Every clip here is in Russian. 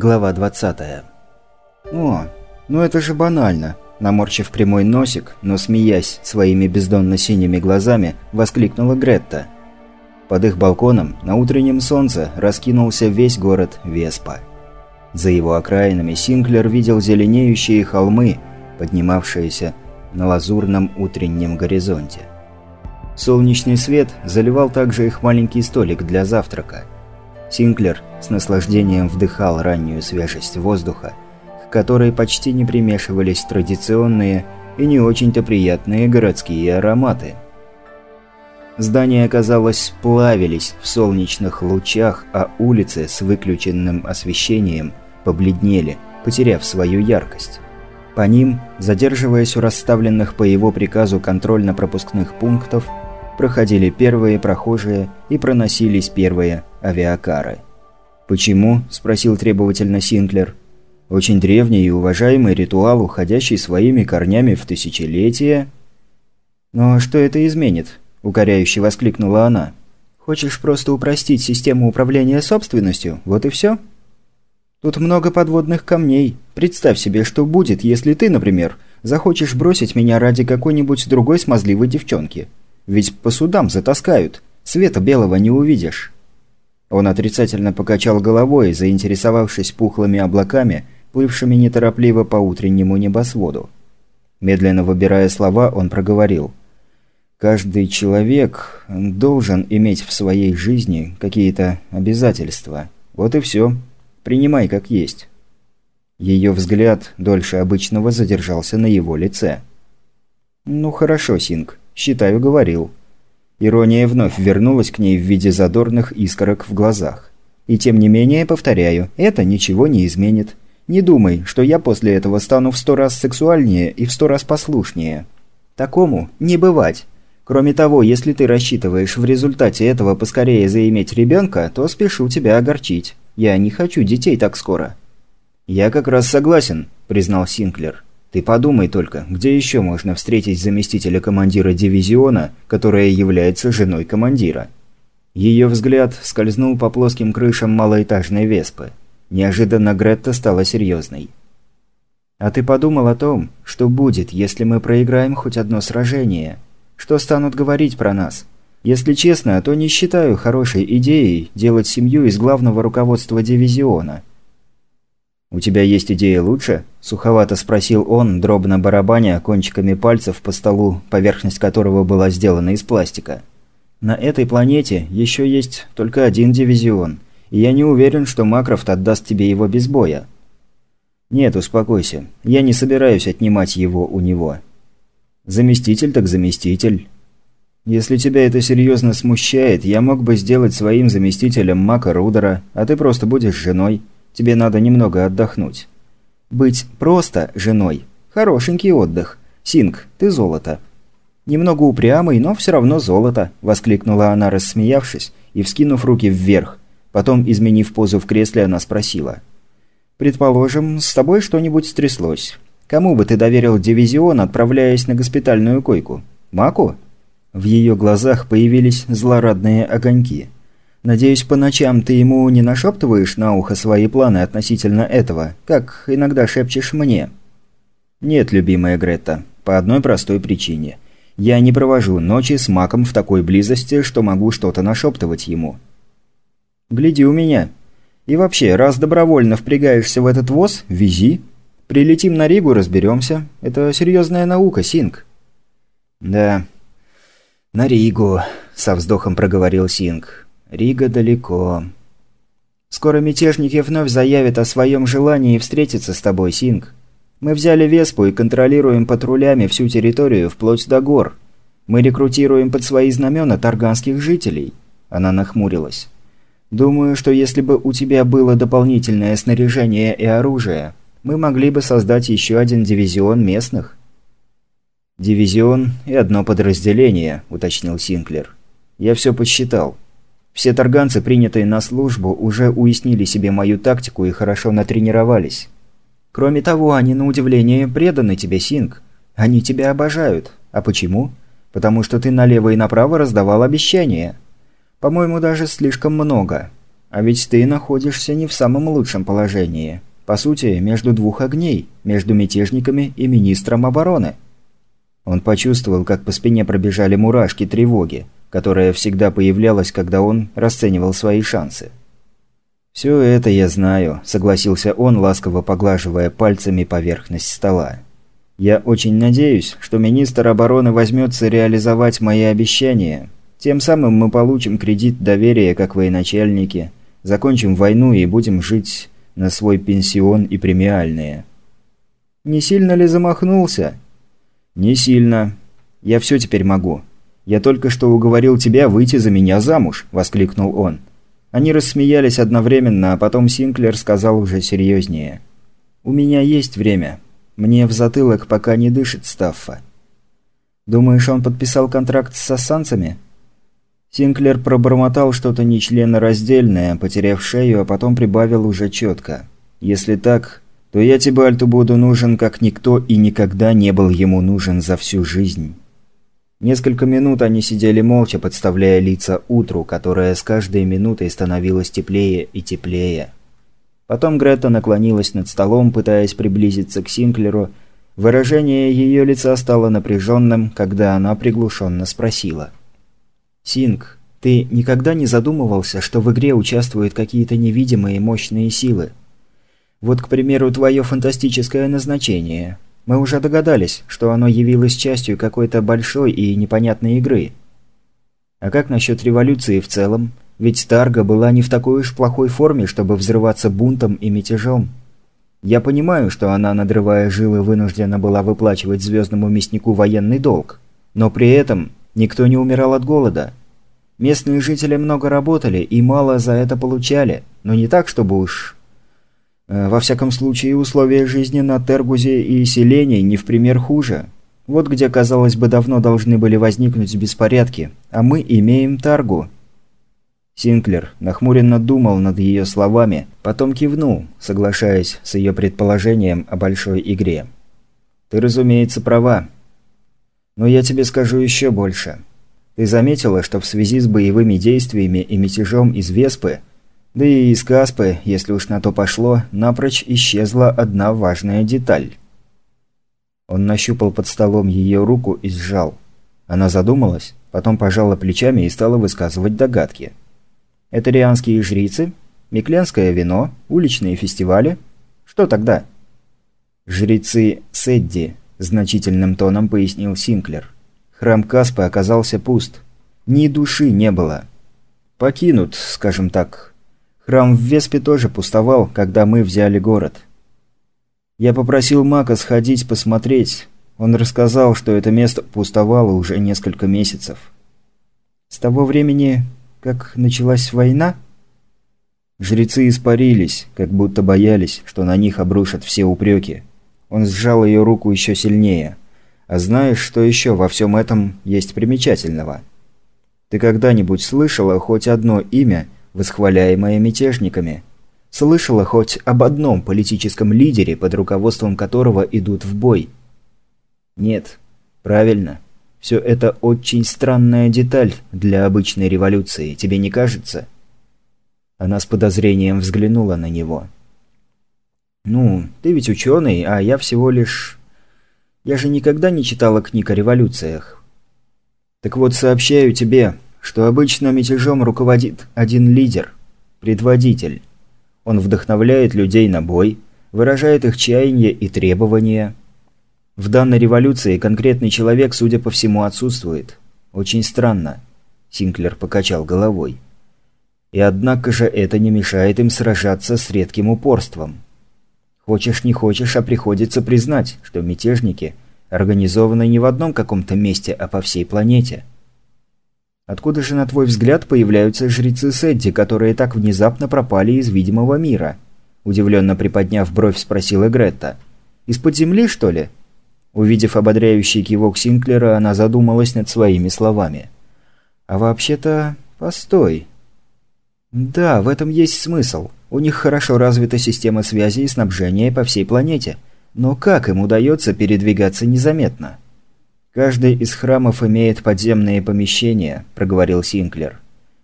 Глава 20. «О, ну это же банально!» Наморчив прямой носик, но смеясь своими бездонно-синими глазами, воскликнула Гретта. Под их балконом на утреннем солнце раскинулся весь город Веспа. За его окраинами Синклер видел зеленеющие холмы, поднимавшиеся на лазурном утреннем горизонте. Солнечный свет заливал также их маленький столик для завтрака – Синклер с наслаждением вдыхал раннюю свежесть воздуха, к которой почти не примешивались традиционные и не очень-то приятные городские ароматы. Здания, казалось, плавились в солнечных лучах, а улицы с выключенным освещением побледнели, потеряв свою яркость. По ним, задерживаясь у расставленных по его приказу контрольно-пропускных пунктов, проходили первые прохожие и проносились первые авиакары. «Почему?» – спросил требовательно Синклер. «Очень древний и уважаемый ритуал, уходящий своими корнями в тысячелетия». «Но что это изменит?» – укоряюще воскликнула она. «Хочешь просто упростить систему управления собственностью? Вот и все?» «Тут много подводных камней. Представь себе, что будет, если ты, например, захочешь бросить меня ради какой-нибудь другой смазливой девчонки. Ведь по судам затаскают. Света белого не увидишь». Он отрицательно покачал головой, заинтересовавшись пухлыми облаками, плывшими неторопливо по утреннему небосводу. Медленно выбирая слова, он проговорил. «Каждый человек должен иметь в своей жизни какие-то обязательства. Вот и все. Принимай как есть». Ее взгляд дольше обычного задержался на его лице. «Ну хорошо, Синг. Считаю, говорил». Ирония вновь вернулась к ней в виде задорных искорок в глазах. «И тем не менее, повторяю, это ничего не изменит. Не думай, что я после этого стану в сто раз сексуальнее и в сто раз послушнее. Такому не бывать. Кроме того, если ты рассчитываешь в результате этого поскорее заиметь ребенка, то спешу тебя огорчить. Я не хочу детей так скоро». «Я как раз согласен», – признал Синклер. Ты подумай только, где еще можно встретить заместителя командира дивизиона, которая является женой командира? Ее взгляд скользнул по плоским крышам малоэтажной Веспы. Неожиданно Гретта стала серьезной. «А ты подумал о том, что будет, если мы проиграем хоть одно сражение? Что станут говорить про нас? Если честно, то не считаю хорошей идеей делать семью из главного руководства дивизиона. «У тебя есть идея лучше?» – суховато спросил он, дробно барабаня кончиками пальцев по столу, поверхность которого была сделана из пластика. «На этой планете еще есть только один дивизион, и я не уверен, что Макрофт отдаст тебе его без боя». «Нет, успокойся. Я не собираюсь отнимать его у него». «Заместитель так заместитель». «Если тебя это серьезно смущает, я мог бы сделать своим заместителем Мака Рудера, а ты просто будешь женой». Тебе надо немного отдохнуть. Быть просто женой – хорошенький отдых. Синг, ты золото. Немного упрямый, но все равно золото, воскликнула она, рассмеявшись и вскинув руки вверх. Потом, изменив позу в кресле, она спросила. «Предположим, с тобой что-нибудь стряслось. Кому бы ты доверил дивизион, отправляясь на госпитальную койку? Маку?» В ее глазах появились злорадные огоньки. Надеюсь, по ночам ты ему не нашептываешь на ухо свои планы относительно этого, как иногда шепчешь мне?» «Нет, любимая Гретта, по одной простой причине. Я не провожу ночи с Маком в такой близости, что могу что-то нашептывать ему». «Гляди у меня. И вообще, раз добровольно впрягаешься в этот воз, вези. Прилетим на Ригу, разберемся. Это серьезная наука, Синг». «Да, на Ригу», – со вздохом проговорил Синг. Рига далеко. Скоро мятежники вновь заявят о своем желании встретиться с тобой, Синг. Мы взяли Веспу и контролируем патрулями всю территорию, вплоть до гор. Мы рекрутируем под свои знамена тарганских жителей». Она нахмурилась. «Думаю, что если бы у тебя было дополнительное снаряжение и оружие, мы могли бы создать еще один дивизион местных». «Дивизион и одно подразделение», – уточнил Синклер. «Я все подсчитал. Все тарганцы, принятые на службу, уже уяснили себе мою тактику и хорошо натренировались. Кроме того, они на удивление преданы тебе, Синг. Они тебя обожают. А почему? Потому что ты налево и направо раздавал обещания. По-моему, даже слишком много. А ведь ты находишься не в самом лучшем положении. По сути, между двух огней, между мятежниками и министром обороны. Он почувствовал, как по спине пробежали мурашки тревоги, которая всегда появлялась, когда он расценивал свои шансы. «Все это я знаю», – согласился он, ласково поглаживая пальцами поверхность стола. «Я очень надеюсь, что министр обороны возьмется реализовать мои обещания. Тем самым мы получим кредит доверия как военачальники, закончим войну и будем жить на свой пенсион и премиальные. Не сильно ли замахнулся? Не сильно. Я все теперь могу. Я только что уговорил тебя выйти за меня замуж, воскликнул он. Они рассмеялись одновременно, а потом Синклер сказал уже серьезнее. «У меня есть время. Мне в затылок пока не дышит Стаффа». «Думаешь, он подписал контракт с сассанцами?» Синклер пробормотал что-то нечленораздельное, потеряв шею, а потом прибавил уже четко. «Если так, то я Тибальту буду нужен как никто и никогда не был ему нужен за всю жизнь». Несколько минут они сидели молча, подставляя лица утру, которое с каждой минутой становилось теплее и теплее. Потом Грета наклонилась над столом, пытаясь приблизиться к Синклеру. Выражение ее лица стало напряженным, когда она приглушенно спросила – Синг, ты никогда не задумывался, что в игре участвуют какие-то невидимые мощные силы? Вот, к примеру, твое фантастическое назначение. Мы уже догадались, что оно явилось частью какой-то большой и непонятной игры. А как насчет революции в целом? Ведь Тарга была не в такой уж плохой форме, чтобы взрываться бунтом и мятежом. Я понимаю, что она, надрывая жилы, вынуждена была выплачивать звездному мяснику военный долг. Но при этом никто не умирал от голода. Местные жители много работали и мало за это получали, но не так, чтобы уж... Э, во всяком случае, условия жизни на Тергузе и селении не в пример хуже. Вот где, казалось бы, давно должны были возникнуть беспорядки, а мы имеем Таргу. Синклер нахмуренно думал над ее словами, потом кивнул, соглашаясь с ее предположением о большой игре. «Ты, разумеется, права. Но я тебе скажу еще больше. Ты заметила, что в связи с боевыми действиями и мятежом из Веспы, да и из Каспы, если уж на то пошло, напрочь исчезла одна важная деталь. Он нащупал под столом ее руку и сжал. Она задумалась, потом пожала плечами и стала высказывать догадки. Это рианские жрицы? Микленское вино? Уличные фестивали? Что тогда? Жрецы Седди, значительным тоном пояснил Синклер. Храм Каспы оказался пуст. Ни души не было. Покинут, скажем так. Храм в Веспе тоже пустовал, когда мы взяли город. Я попросил Мака сходить посмотреть. Он рассказал, что это место пустовало уже несколько месяцев. С того времени, как началась война? Жрецы испарились, как будто боялись, что на них обрушат все упреки. Он сжал ее руку еще сильнее – а знаешь, что еще во всем этом есть примечательного? Ты когда-нибудь слышала хоть одно имя, восхваляемое мятежниками? Слышала хоть об одном политическом лидере, под руководством которого идут в бой? Нет. Правильно. Все это очень странная деталь для обычной революции, тебе не кажется? Она с подозрением взглянула на него. «Ну, ты ведь ученый, а я всего лишь я же никогда не читала книг о революциях. Так вот, сообщаю тебе, что обычно мятежом руководит один лидер, предводитель. Он вдохновляет людей на бой, выражает их чаяния и требования. В данной революции конкретный человек, судя по всему, отсутствует. Очень странно. Синклер покачал головой. И однако же это не мешает им сражаться с редким упорством. Хочешь не хочешь, а приходится признать, что мятежники организованы не в одном каком-то месте, а по всей планете. Откуда же, на твой взгляд, появляются жрецы Сэдди, которые так внезапно пропали из видимого мира? Удивленно приподняв бровь, спросила Гретта. Из-под земли, что ли? Увидев ободряющий кивок Синклера, она задумалась над своими словами. А вообще-то... Постой. Да, в этом есть смысл. У них хорошо развита система связи и снабжения по всей планете. Но как им удается передвигаться незаметно? «Каждый из храмов имеет подземные помещения», – проговорил Синклер.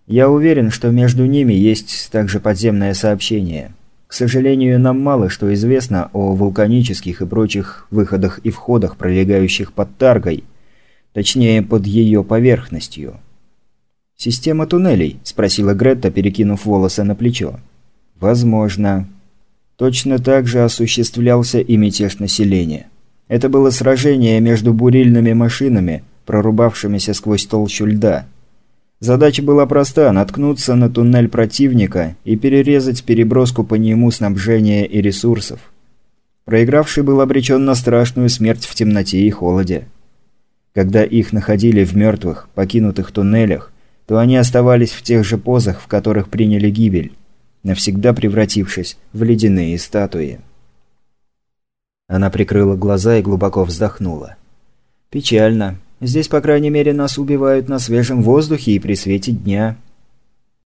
Я уверен, что между ними есть также подземное сообщение. К сожалению, нам мало что известно о вулканических и прочих выходах и входах, пролегающих под Таргой, точнее, под ее поверхностью. «Система туннелей?» – спросила Гретта, перекинув волосы на плечо. «Возможно. Точно так же осуществлялся и мятеж населения. Это было сражение между бурильными машинами, прорубавшимися сквозь толщу льда. Задача была проста – наткнуться на туннель противника и перерезать переброску по нему снабжения и ресурсов. Проигравший был обречен на страшную смерть в темноте и холоде. Когда их находили в мертвых, покинутых туннелях, то они оставались в тех же позах, в которых приняли гибель навсегда превратившись в ледяные статуи. Она прикрыла глаза и глубоко вздохнула. «Печально. Здесь, по крайней мере, нас убивают на свежем воздухе и при свете дня».